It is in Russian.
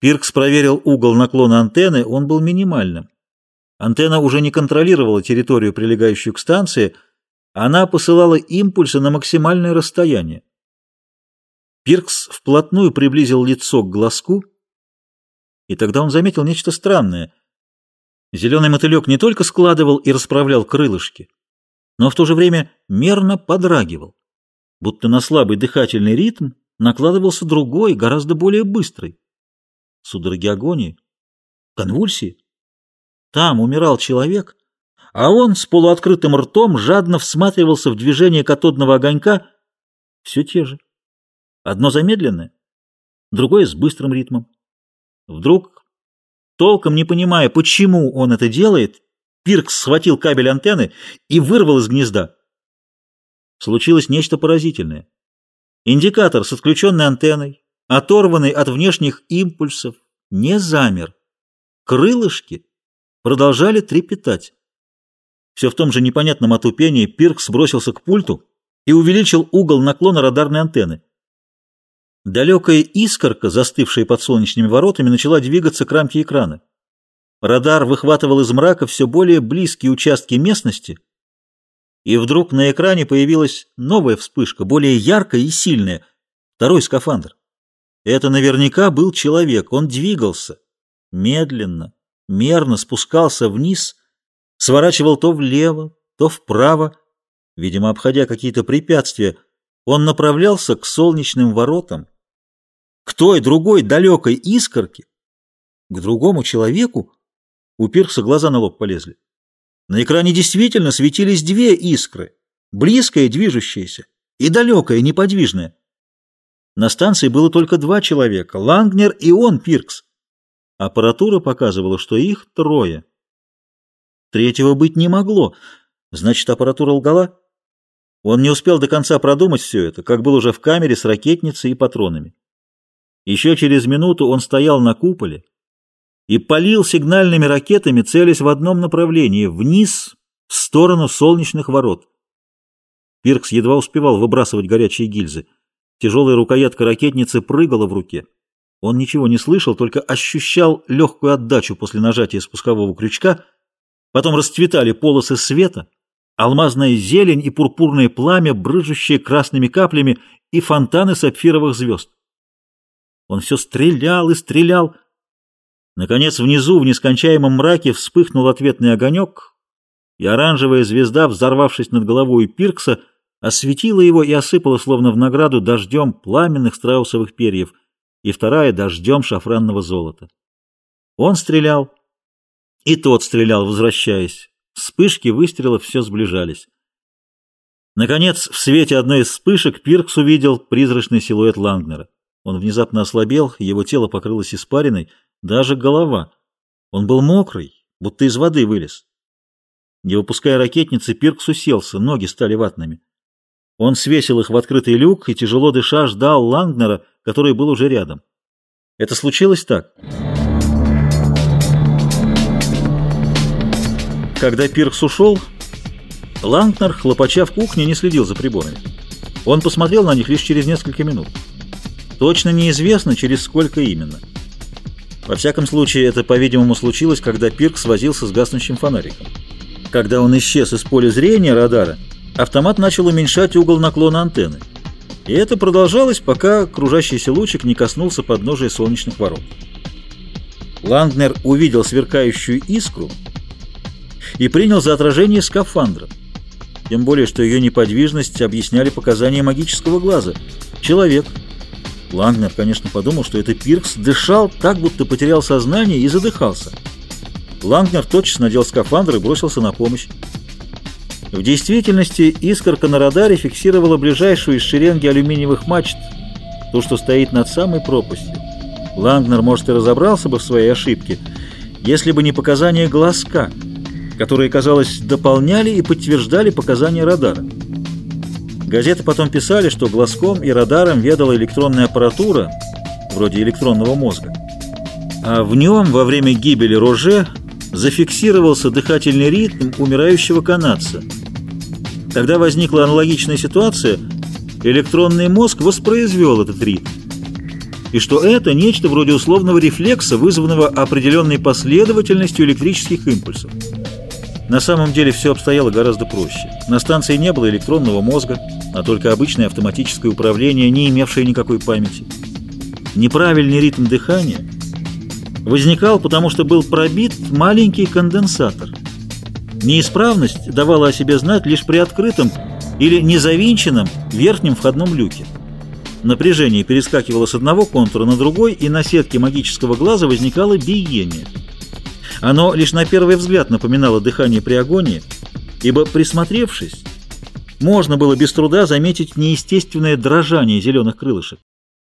Пиркс проверил угол наклона антенны, он был минимальным. Антенна уже не контролировала территорию, прилегающую к станции, она посылала импульсы на максимальное расстояние. Пиркс вплотную приблизил лицо к глазку, и тогда он заметил нечто странное. Зеленый мотылек не только складывал и расправлял крылышки, но в то же время мерно подрагивал, будто на слабый дыхательный ритм накладывался другой, гораздо более быстрый. Судороги агонии? Конвульсии? Там умирал человек, а он с полуоткрытым ртом жадно всматривался в движение катодного огонька. Все те же. Одно замедленное, другое с быстрым ритмом. Вдруг, толком не понимая, почему он это делает, Пиркс схватил кабель антенны и вырвал из гнезда. Случилось нечто поразительное. Индикатор с отключенной антенной, оторванный от внешних импульсов, не замер. Крылышки продолжали трепетать. Все в том же непонятном отупении Пиркс бросился к пульту и увеличил угол наклона радарной антенны. Далекая искорка, застывшая под солнечными воротами, начала двигаться к рамке экрана. Радар выхватывал из мрака все более близкие участки местности, и вдруг на экране появилась новая вспышка, более яркая и сильная, второй скафандр. Это наверняка был человек, он двигался, медленно, мерно спускался вниз, сворачивал то влево, то вправо, видимо, обходя какие-то препятствия, он направлялся к солнечным воротам, к той другой далекой искорке, к другому человеку, у Пиркса глаза на лоб полезли. На экране действительно светились две искры, близкая движущаяся и далекая неподвижная. На станции было только два человека — Лангнер и он, Пиркс. Аппаратура показывала, что их трое. Третьего быть не могло. Значит, аппаратура лгала? Он не успел до конца продумать все это, как был уже в камере с ракетницей и патронами. Еще через минуту он стоял на куполе и полил сигнальными ракетами, целясь в одном направлении, вниз, в сторону солнечных ворот. Пиркс едва успевал выбрасывать горячие гильзы. Тяжелая рукоятка ракетницы прыгала в руке. Он ничего не слышал, только ощущал легкую отдачу после нажатия спускового крючка. Потом расцветали полосы света, алмазная зелень и пурпурное пламя, брыжущие красными каплями, и фонтаны сапфировых звезд. Он все стрелял и стрелял. Наконец, внизу, в нескончаемом мраке, вспыхнул ответный огонек, и оранжевая звезда, взорвавшись над головой Пиркса, осветила его и осыпала, словно в награду, дождем пламенных страусовых перьев, и вторая — дождем шафранного золота. Он стрелял, и тот стрелял, возвращаясь. Вспышки выстрелов все сближались. Наконец, в свете одной из вспышек Пиркс увидел призрачный силуэт Лангнера. Он внезапно ослабел, его тело покрылось испариной, даже голова. Он был мокрый, будто из воды вылез. Не выпуская ракетницы, Пиркс уселся, ноги стали ватными. Он свесил их в открытый люк и, тяжело дыша, ждал Лангнера, который был уже рядом. Это случилось так. Когда Пиркс ушел, Лангнер, хлопача в кухне, не следил за приборами. Он посмотрел на них лишь через несколько минут. Точно неизвестно, через сколько именно. Во всяком случае, это, по-видимому, случилось, когда Пиркс возился с гаснущим фонариком. Когда он исчез из поля зрения радара, автомат начал уменьшать угол наклона антенны. И это продолжалось, пока кружащийся лучик не коснулся подножия солнечных ворот. Лангнер увидел сверкающую искру и принял за отражение скафандра. Тем более, что ее неподвижность объясняли показания магического глаза. Человек. Лангнер, конечно, подумал, что это Пиркс дышал так, будто потерял сознание и задыхался. Лангнер тотчас надел скафандр и бросился на помощь. В действительности искорка на радаре фиксировала ближайшую из шеренги алюминиевых мачт, ту, что стоит над самой пропастью. Лангнер, может, и разобрался бы в своей ошибке, если бы не показания глазка, которые, казалось, дополняли и подтверждали показания радара. Газеты потом писали, что глазком и радаром ведала электронная аппаратура, вроде электронного мозга. А в нем во время гибели Роже зафиксировался дыхательный ритм умирающего канадца. Когда возникла аналогичная ситуация, электронный мозг воспроизвел этот ритм. и что это нечто вроде условного рефлекса, вызванного определенной последовательностью электрических импульсов. На самом деле все обстояло гораздо проще. На станции не было электронного мозга, а только обычное автоматическое управление, не имевшее никакой памяти. Неправильный ритм дыхания возникал, потому что был пробит маленький конденсатор. Неисправность давала о себе знать лишь при открытом или незавинченном верхнем входном люке. Напряжение перескакивало с одного контура на другой, и на сетке магического глаза возникало биение. Оно лишь на первый взгляд напоминало дыхание при агонии, ибо, присмотревшись, можно было без труда заметить неестественное дрожание зеленых крылышек.